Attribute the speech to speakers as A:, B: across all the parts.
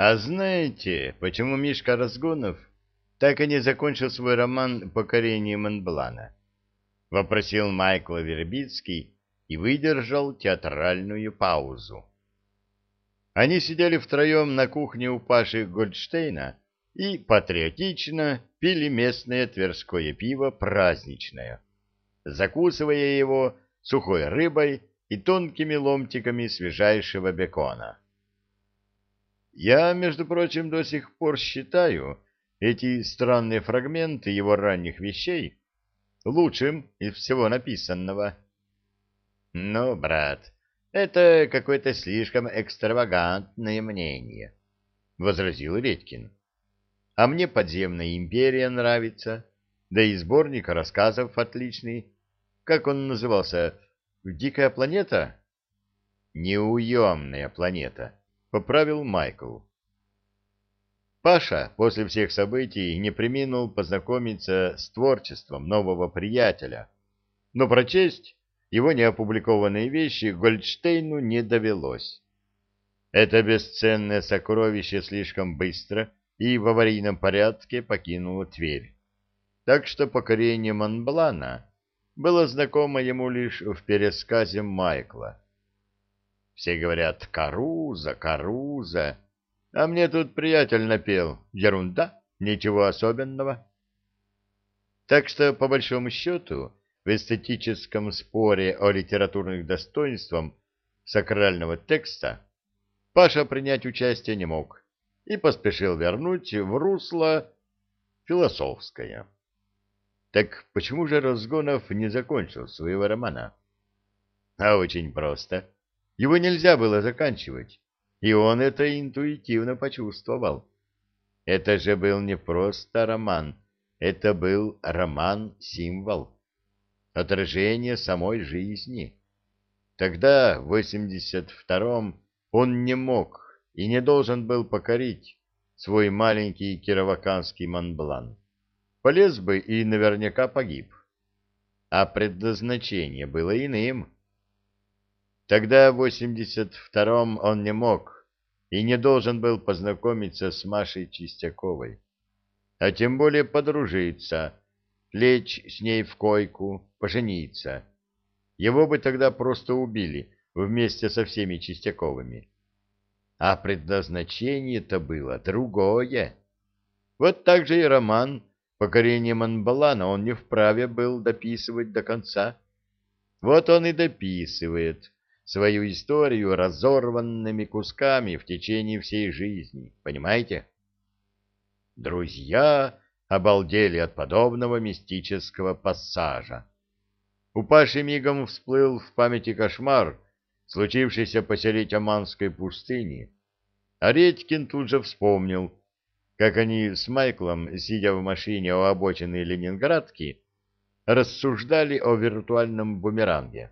A: А знаете, почему Мишка Разгонов так и не закончил свой роман «Покорение Монблана»? — вопросил Майкл Вербицкий и выдержал театральную паузу. Они сидели втроем на кухне у Паши Гольдштейна и патриотично пили местное тверское пиво праздничное, закусывая его сухой рыбой и тонкими ломтиками свежайшего бекона. Я, между прочим, до сих пор считаю эти странные фрагменты его ранних вещей лучшим из всего написанного. — Ну, брат, это какое-то слишком экстравагантное мнение, — возразил Редькин. — А мне «Подземная империя» нравится, да и сборник рассказов отличный. Как он назывался? «Дикая планета»? «Неуемная планета», — поправил Майкл. Паша после всех событий не приминул познакомиться с творчеством нового приятеля, но прочесть его неопубликованные вещи Гольдштейну не довелось. Это бесценное сокровище слишком быстро и в аварийном порядке покинуло Тверь. Так что покорение Монблана было знакомо ему лишь в пересказе Майкла. Все говорят «Каруза, Каруза», а мне тут приятель напел. Ерунда, ничего особенного. Так что, по большому счету, в эстетическом споре о литературных достоинствах сакрального текста Паша принять участие не мог и поспешил вернуть в русло философское. Так почему же Разгонов не закончил своего романа? А очень просто. Его нельзя было заканчивать, и он это интуитивно почувствовал. Это же был не просто роман, это был роман-символ отражение самой жизни. Тогда, в 82-м, он не мог и не должен был покорить свой маленький кироваканский Монблан. Полез бы и наверняка погиб. А предназначение было иным. Тогда, в 82-м, он не мог и не должен был познакомиться с Машей Чистяковой, а тем более подружиться лечь с ней в койку, пожениться. Его бы тогда просто убили вместе со всеми Чистяковыми. А предназначение-то было другое. Вот так же и роман «Покорение Монбалана» он не вправе был дописывать до конца. Вот он и дописывает свою историю разорванными кусками в течение всей жизни, понимаете? Друзья обалдели от подобного мистического пассажа. У Паши мигом всплыл в памяти кошмар, случившийся посередине Оманской пустыни, а Редькин тут же вспомнил, как они с Майклом, сидя в машине у обочины Ленинградки, рассуждали о виртуальном бумеранге.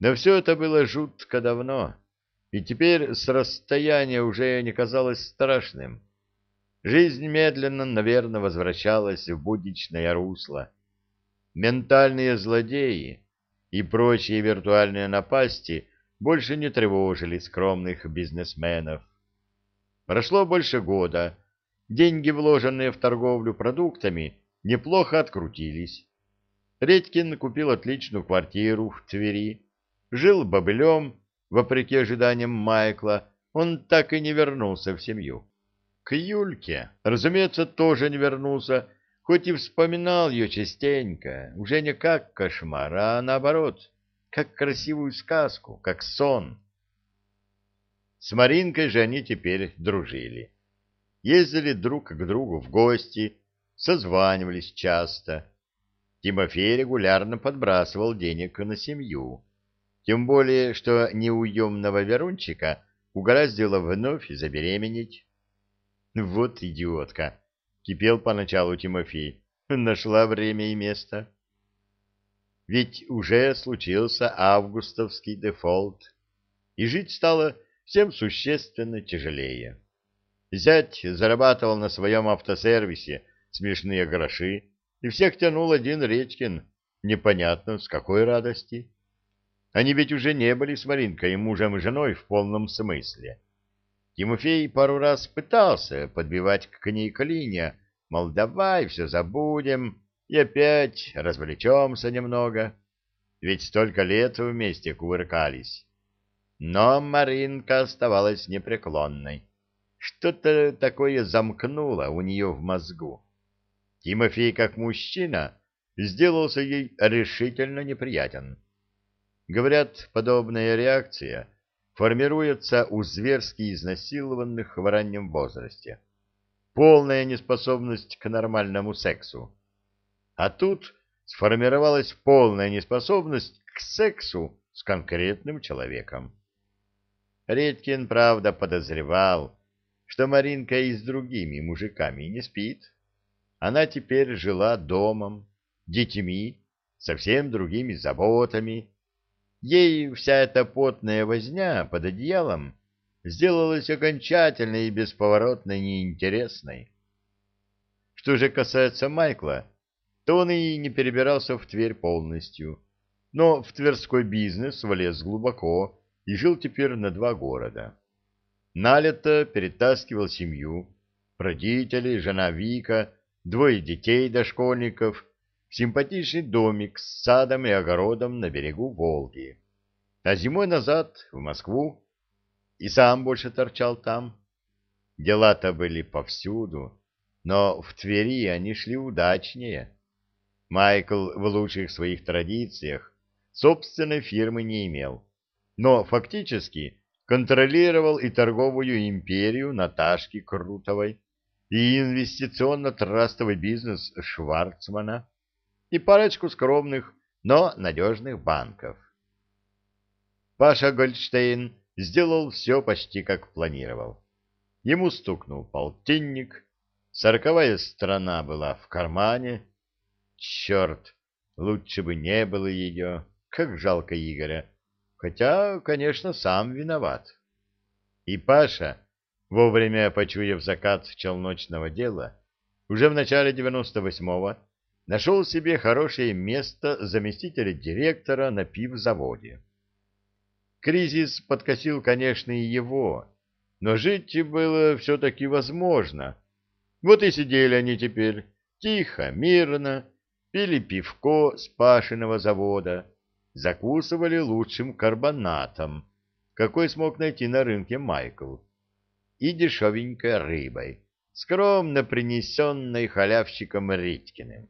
A: Но все это было жутко давно, и теперь с расстояния уже не казалось страшным. Жизнь медленно, наверное, возвращалась в будничное русло. Ментальные злодеи и прочие виртуальные напасти больше не тревожили скромных бизнесменов. Прошло больше года. Деньги, вложенные в торговлю продуктами, неплохо открутились. Редькин купил отличную квартиру в Твери, жил бобылем, вопреки ожиданиям Майкла, он так и не вернулся в семью. К Юльке, разумеется, тоже не вернулся, хоть и вспоминал ее частенько, уже не как кошмар, а наоборот, как красивую сказку, как сон. С Маринкой же они теперь дружили. Ездили друг к другу в гости, созванивались часто. Тимофей регулярно подбрасывал денег на семью. Тем более, что неуемного Верунчика угораздило вновь забеременеть. Вот идиотка! Кипел поначалу Тимофей. Нашла время и место. Ведь уже случился августовский дефолт, и жить стало всем существенно тяжелее. Зять зарабатывал на своем автосервисе смешные гроши, и всех тянул один Речкин, непонятно с какой радости. Они ведь уже не были с Маринкой мужем и женой в полном смысле. Тимофей пару раз пытался подбивать к ней клинья, мол, давай все забудем и опять развлечемся немного, ведь столько лет вместе кувыркались. Но Маринка оставалась непреклонной. Что-то такое замкнуло у нее в мозгу. Тимофей, как мужчина, сделался ей решительно неприятен. Говорят, подобная реакция формируется у зверски изнасилованных в раннем возрасте. Полная неспособность к нормальному сексу. А тут сформировалась полная неспособность к сексу с конкретным человеком. Редькин, правда, подозревал, что Маринка и с другими мужиками не спит. Она теперь жила домом, детьми, совсем другими заботами. Ей вся эта потная возня под одеялом сделалась окончательно и бесповоротно неинтересной. Что же касается Майкла, то он и не перебирался в Тверь полностью, но в тверской бизнес влез глубоко и жил теперь на два города. Налето перетаскивал семью, родители, жена Вика, двое детей дошкольников, симпатичный домик с садом и огородом на берегу Волги. А зимой назад в Москву и сам больше торчал там. Дела-то были повсюду, но в Твери они шли удачнее. Майкл в лучших своих традициях собственной фирмы не имел, но фактически контролировал и торговую империю Наташки Крутовой, и инвестиционно-трастовый бизнес Шварцмана, и парочку скромных, но надежных банков. Паша Гольдштейн сделал все почти как планировал. Ему стукнул полтинник, сороковая страна была в кармане. Черт, лучше бы не было ее, как жалко Игоря. Хотя, конечно, сам виноват. И Паша, вовремя почуяв закат челночного дела, уже в начале 98-го нашел себе хорошее место заместителя директора на пивзаводе. Кризис подкосил, конечно, и его, но жить было все-таки возможно. Вот и сидели они теперь тихо, мирно, пили пивко с Пашиного завода, закусывали лучшим карбонатом, какой смог найти на рынке Майкл, и дешевенькой рыбой, скромно принесенной халявщиком Риткиным.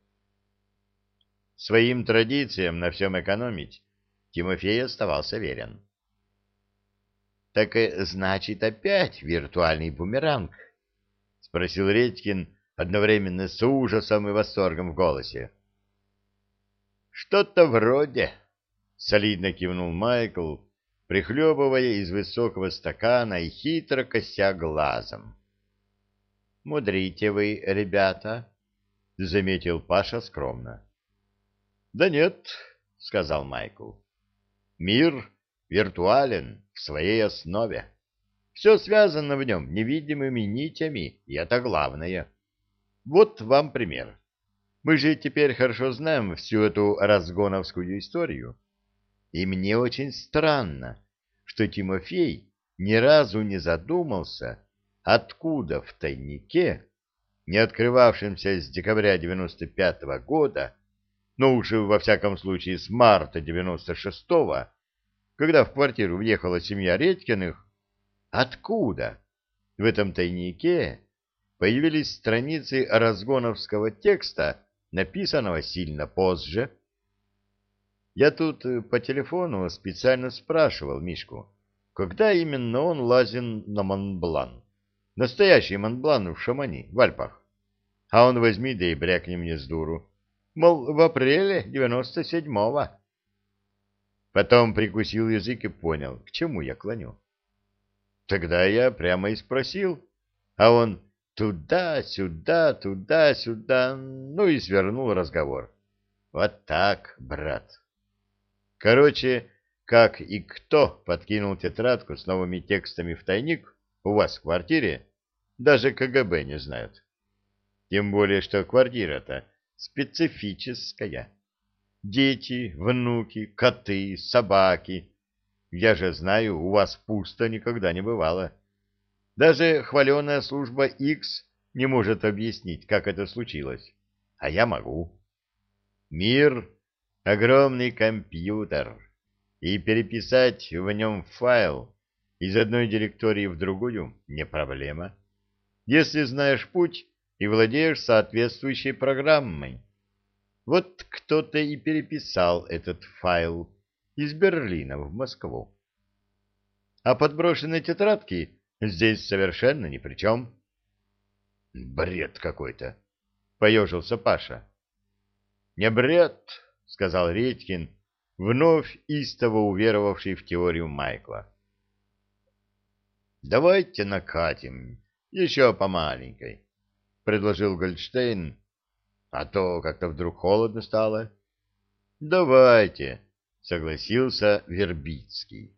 A: Своим традициям на всем экономить Тимофей оставался верен. — Так значит опять виртуальный бумеранг? — спросил Редькин одновременно с ужасом и восторгом в голосе. — Что-то вроде, солидно кивнул Майкл, прихлебывая из высокого стакана и хитро кося глазом. — Мудрите вы, ребята, — заметил Паша скромно. — Да нет, — сказал Майкл. — Мир виртуален в своей основе. Все связано в нем невидимыми нитями, и это главное. Вот вам пример. Мы же теперь хорошо знаем всю эту разгоновскую историю. И мне очень странно, что Тимофей ни разу не задумался, откуда в тайнике, не открывавшемся с декабря 95 -го года, но уже во всяком случае с марта 96-го, когда в квартиру въехала семья Редькиных, откуда в этом тайнике появились страницы разгоновского текста, написанного сильно позже, я тут э, по телефону специально спрашивал Мишку, когда именно он лазил на Монблан. Настоящий Монблан в Шамани, в Альпах. А он возьми да и брякни мне с дуру. Мол, в апреле девяносто седьмого. Потом прикусил язык и понял, к чему я клоню. Тогда я прямо и спросил, а он туда-сюда, туда-сюда, ну и свернул разговор. Вот так, брат. Короче, как и кто подкинул тетрадку с новыми текстами в тайник у вас в квартире, даже КГБ не знают. Тем более, что квартира-то специфическая. Дети, внуки, коты, собаки. Я же знаю, у вас пусто никогда не бывало. Даже хваленая служба X не может объяснить, как это случилось. А я могу. Мир — огромный компьютер, и переписать в нем файл из одной директории в другую не проблема, если знаешь путь и владеешь соответствующей программой. Вот кто-то и переписал этот файл из Берлина в Москву. А подброшенные тетрадки здесь совершенно ни при чем. — Бред какой-то, — поежился Паша. — Не бред, — сказал Редькин, вновь истово уверовавший в теорию Майкла. — Давайте накатим, еще по маленькой, — предложил Гольдштейн, а то как-то вдруг холодно стало. — Давайте, — согласился Вербицкий.